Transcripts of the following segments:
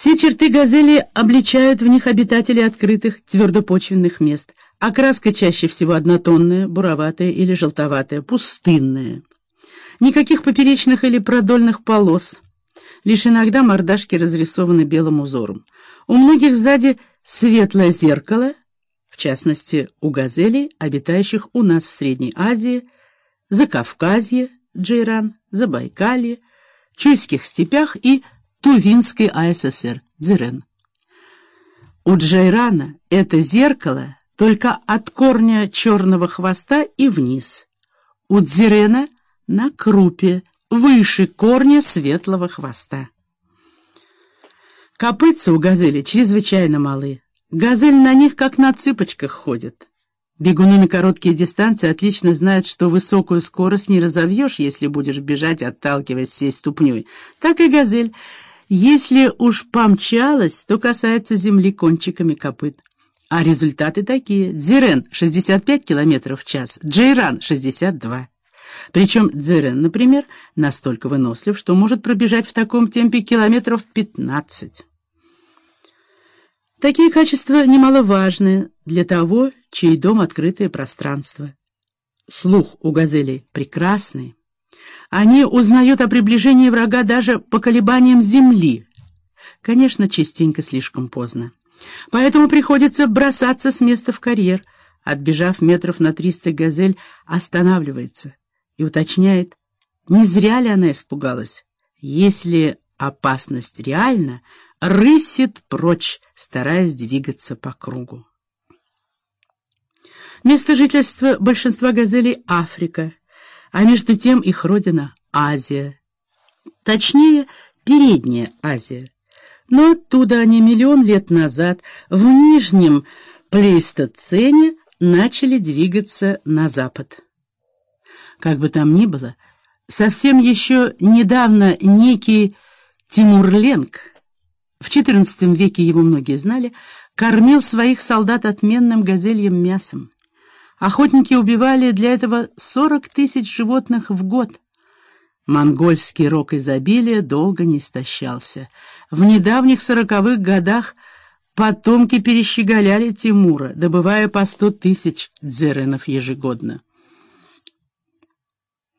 Все черты газели обличают в них обитателей открытых твердопочвенных мест. Окраска чаще всего однотонная, буроватая или желтоватая, пустынная. Никаких поперечных или продольных полос. Лишь иногда мордашки разрисованы белым узором. У многих сзади светлое зеркало, в частности, у газелей, обитающих у нас в Средней Азии, Закавказье, Джейран, Забайкалье, Чуйских степях и Тувинской АССР, Дзирен. У Джейрана это зеркало только от корня черного хвоста и вниз. У Дзирена на крупе, выше корня светлого хвоста. Копытца у газели чрезвычайно малы. Газель на них как на цыпочках ходит. Бегуны на короткие дистанции отлично знают, что высокую скорость не разовьешь, если будешь бежать, отталкиваясь всей ступней. Так и газель, если уж помчалась, то касается земли кончиками копыт. А результаты такие. Дзирен — 65 км в час, Джейран — 62. Причем Дзирен, например, настолько вынослив, что может пробежать в таком темпе километров 15. Такие качества немаловажны для того, чей дом — открытое пространство. Слух у газелей прекрасный. Они узнают о приближении врага даже по колебаниям земли. Конечно, частенько слишком поздно. Поэтому приходится бросаться с места в карьер. Отбежав метров на триста, газель останавливается и уточняет, не зря ли она испугалась. Если опасность реальна, рысит прочь, стараясь двигаться по кругу. Место жительства большинства газелей — Африка, а между тем их родина — Азия. Точнее, Передняя Азия. Но оттуда они миллион лет назад в нижнем плейстоцене начали двигаться на запад. Как бы там ни было, совсем еще недавно некий Тимурленг в XIV веке его многие знали, кормил своих солдат отменным газельем мясом. Охотники убивали для этого 40 тысяч животных в год. Монгольский рок изобилия долго не истощался. В недавних сороковых годах потомки перещеголяли Тимура, добывая по сто тысяч дзеренов ежегодно.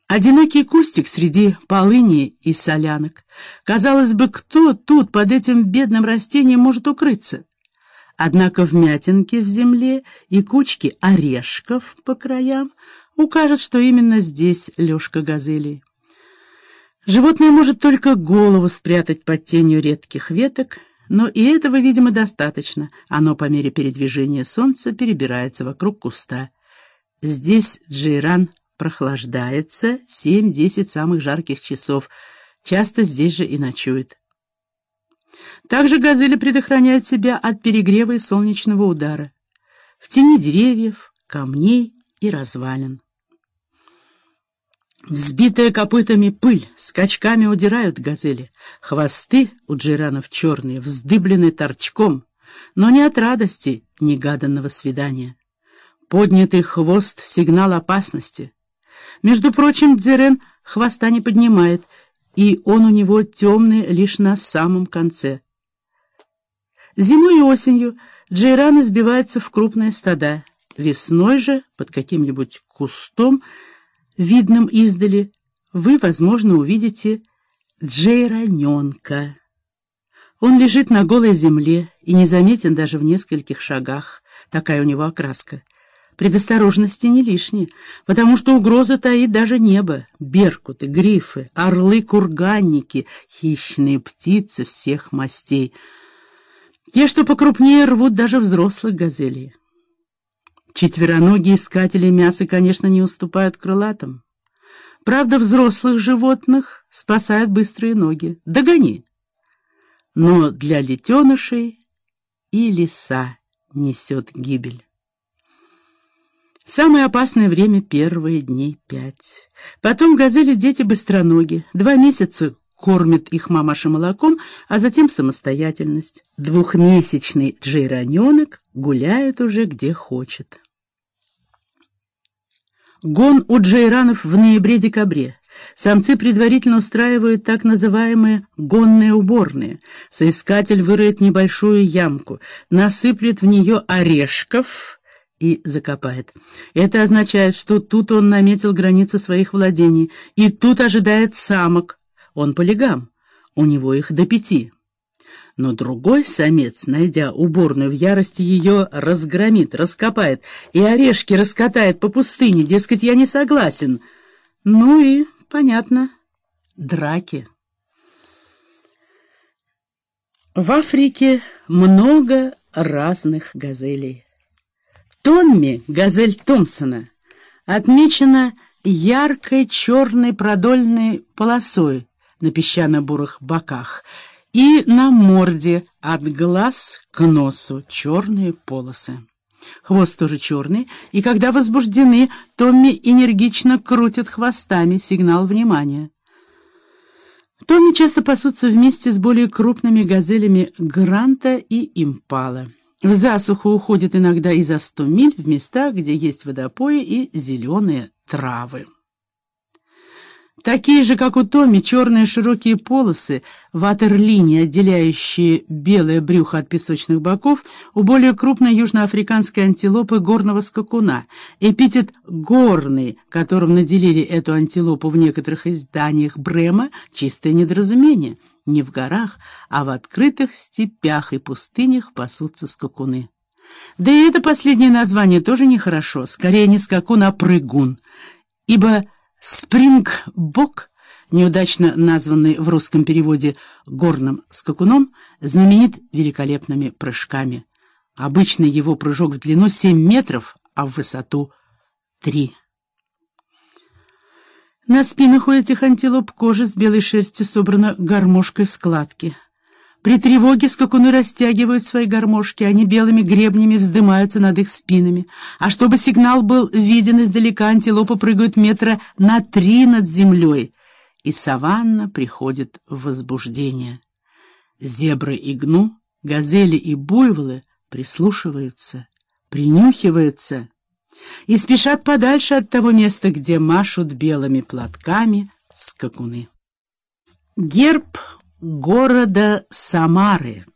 Одинокий кустик среди полыни и солянок. Казалось бы, кто тут под этим бедным растением может укрыться? Однако вмятинки в земле и кучки орешков по краям укажут, что именно здесь лёжка газели. Животное может только голову спрятать под тенью редких веток, но и этого, видимо, достаточно. Оно по мере передвижения солнца перебирается вокруг куста. Здесь Джейран прохлаждается 7-10 самых жарких часов, часто здесь же и ночует. Также газели предохраняют себя от перегрева и солнечного удара. В тени деревьев, камней и развалин. Взбитая копытами пыль, скачками удирают газели. Хвосты у джиранов черные, вздыблены торчком, но не от радости негаданного свидания. Поднятый хвост — сигнал опасности — между прочим, Дзерен хвоста не поднимает, и он у него темный лишь на самом конце. Зимой и осенью джейраны сбиваются в крупные стада. Весной же, под каким-нибудь кустом, видным издали, вы, возможно, увидите джейраненка. Он лежит на голой земле и незаметен даже в нескольких шагах. Такая у него окраска. Предосторожности не лишние, потому что угроза таит даже небо, беркуты, грифы, орлы-курганники, хищные птицы всех мастей. Те, что покрупнее, рвут даже взрослых газелей. Четвероногие искатели мяса, конечно, не уступают крылатым. Правда, взрослых животных спасают быстрые ноги. Догони! Но для летенышей и лиса несет гибель. Самое опасное время — первые дней пять. Потом газели дети быстроноги. Два месяца кормит их мамаша молоком, а затем самостоятельность. Двухмесячный джейраненок гуляет уже где хочет. Гон у джейранов в ноябре-декабре. Самцы предварительно устраивают так называемые гонные уборные. Соискатель выроет небольшую ямку, насыплет в нее орешков и закопает. Это означает, что тут он наметил границу своих владений, и тут ожидает самок. Он полигам, у него их до пяти. Но другой самец, найдя уборную в ярости, ее разгромит, раскопает и орешки раскатает по пустыне, дескать, я не согласен. Ну и, понятно, драки. В Африке много разных газелей. Томми, газель Томпсона, отмечена яркой черной продольной полосой на песчано-бурых боках — и на морде от глаз к носу черные полосы. Хвост тоже черный, и когда возбуждены, Томми энергично крутят хвостами, сигнал внимания. Томми часто пасутся вместе с более крупными газелями Гранта и Импала. В засуху уходят иногда и за сто миль в места, где есть водопои и зеленые травы. Такие же, как у Томи, черные широкие полосы, ватерлинии, отделяющие белое брюхо от песочных боков, у более крупной южноафриканской антилопы горного скакуна. Эпитет «горный», которым наделили эту антилопу в некоторых изданиях Брема, чистое недоразумение. Не в горах, а в открытых степях и пустынях пасутся скакуны. Да и это последнее название тоже нехорошо, скорее не скакун, а прыгун, ибо Спрингбок, неудачно названный в русском переводе горным скакуном, знаменит великолепными прыжками. Обычно его прыжок в длину 7 метров, а в высоту 3. На спинах у этих антилоп кожа с белой шерстью собрана гармошкой в складке. При тревоге скакуны растягивают свои гармошки, они белыми гребнями вздымаются над их спинами. А чтобы сигнал был виден издалека, антилопы прыгают метра на три над землей, и саванна приходит в возбуждение. Зебры и гну, газели и буйволы прислушиваются, принюхиваются и спешат подальше от того места, где машут белыми платками скакуны. Герб города Самары.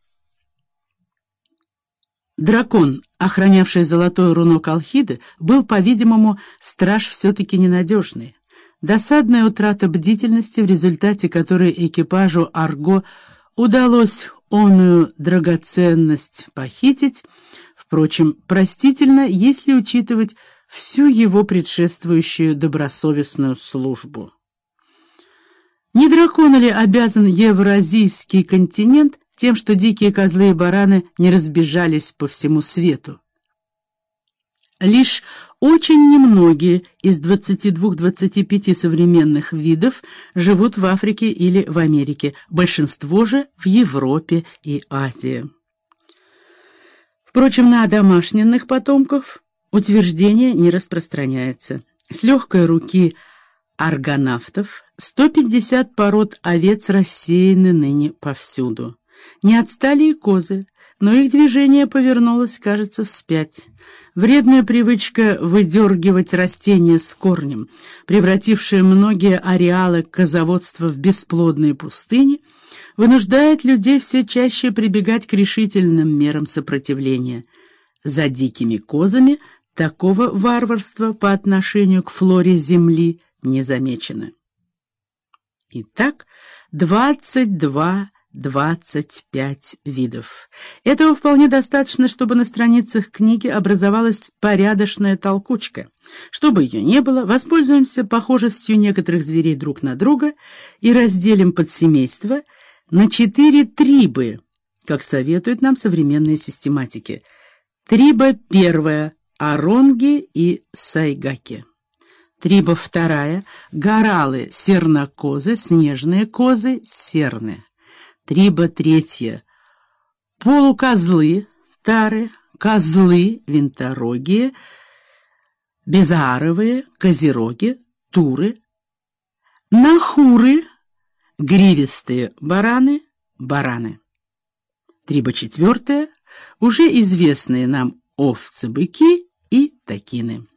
Дракон, охранявший золотое руно Колхиды, был, по-видимому, страж все-таки ненадежный. Досадная утрата бдительности, в результате которой экипажу Арго удалось оную драгоценность похитить, впрочем, простительно, если учитывать всю его предшествующую добросовестную службу. Не дракон ли обязан евразийский континент тем, что дикие козлы и бараны не разбежались по всему свету? Лишь очень немногие из 22-25 современных видов живут в Африке или в Америке, большинство же в Европе и Азии. Впрочем, на домашненных потомков утверждение не распространяется. С легкой руки – аргонавтов, 150 пород овец рассеяны ныне повсюду. Не отстали и козы, но их движение повернулось, кажется, вспять. Вредная привычка выдергивать растения с корнем, превратившая многие ареалы козоводства в бесплодные пустыни, вынуждает людей все чаще прибегать к решительным мерам сопротивления. За дикими козами такого варварства по отношению к флоре Земли – не замечено. Итак, 22-25 видов. Этого вполне достаточно, чтобы на страницах книги образовалась порядочная толкучка. Чтобы ее не было, воспользуемся похожестью некоторых зверей друг на друга и разделим подсемейство на четыре трибы, как советуют нам современные систематики. Триба первая — Аронги и Сайгаки. Триба вторая, горалы, сернокозы, снежные козы, серны. Триба третья, полукозлы, тары, козлы, винторогие, безааровые, козероги, туры, нахуры, гривистые бараны, бараны. Триба четвертая, уже известные нам овцы-быки и такины.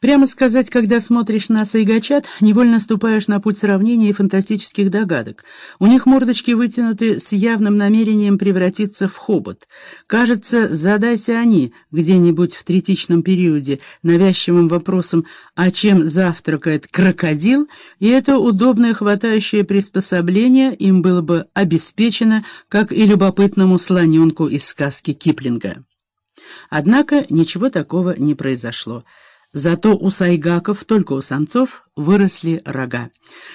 Прямо сказать, когда смотришь на сайгачат, невольно ступаешь на путь сравнения и фантастических догадок. У них мордочки вытянуты с явным намерением превратиться в хобот. Кажется, задайся они где-нибудь в третичном периоде навязчивым вопросом «А чем завтракает крокодил?» и это удобное хватающее приспособление им было бы обеспечено, как и любопытному слоненку из сказки Киплинга. Однако ничего такого не произошло. Зато у сайгаков, только у самцов, выросли рога.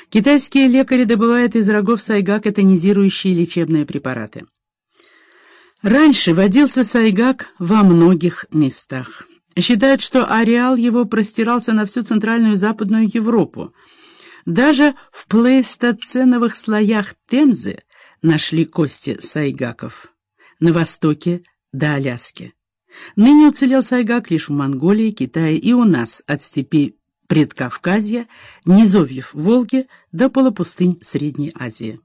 Китайские лекари добывают из рогов сайгака тонизирующие лечебные препараты. Раньше водился сайгак во многих местах. Считают, что ареал его простирался на всю Центральную и Западную Европу. Даже в плейстоценовых слоях Темзы нашли кости сайгаков. На востоке до Аляски. Ныне уцелел сайгак лишь в Монголии, Китае и у нас от степей Предкавказья, низовьев Волги до полупустынь Средней Азии.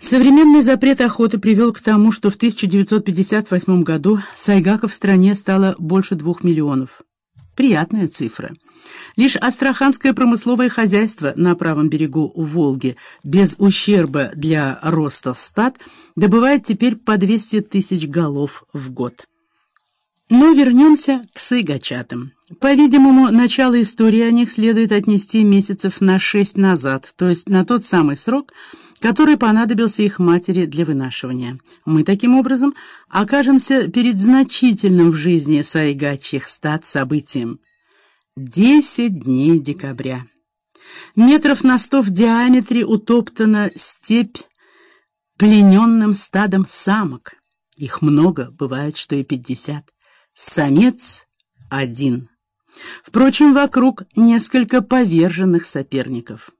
Современный запрет охоты привел к тому, что в 1958 году сайгаков в стране стало больше двух миллионов. Приятная цифра. Лишь Астраханское промысловое хозяйство на правом берегу Волги без ущерба для роста стад добывает теперь по 200 тысяч голов в год. Но вернемся к сыгачатам. По-видимому, начало истории о них следует отнести месяцев на шесть назад, то есть на тот самый срок, который понадобился их матери для вынашивания. Мы, таким образом, окажемся перед значительным в жизни сайгачьих стад событием – Десять дней декабря. Метров на сто в диаметре утоптана степь плененным стадом самок. Их много, бывает, что и пятьдесят. Самец один. Впрочем, вокруг несколько поверженных соперников.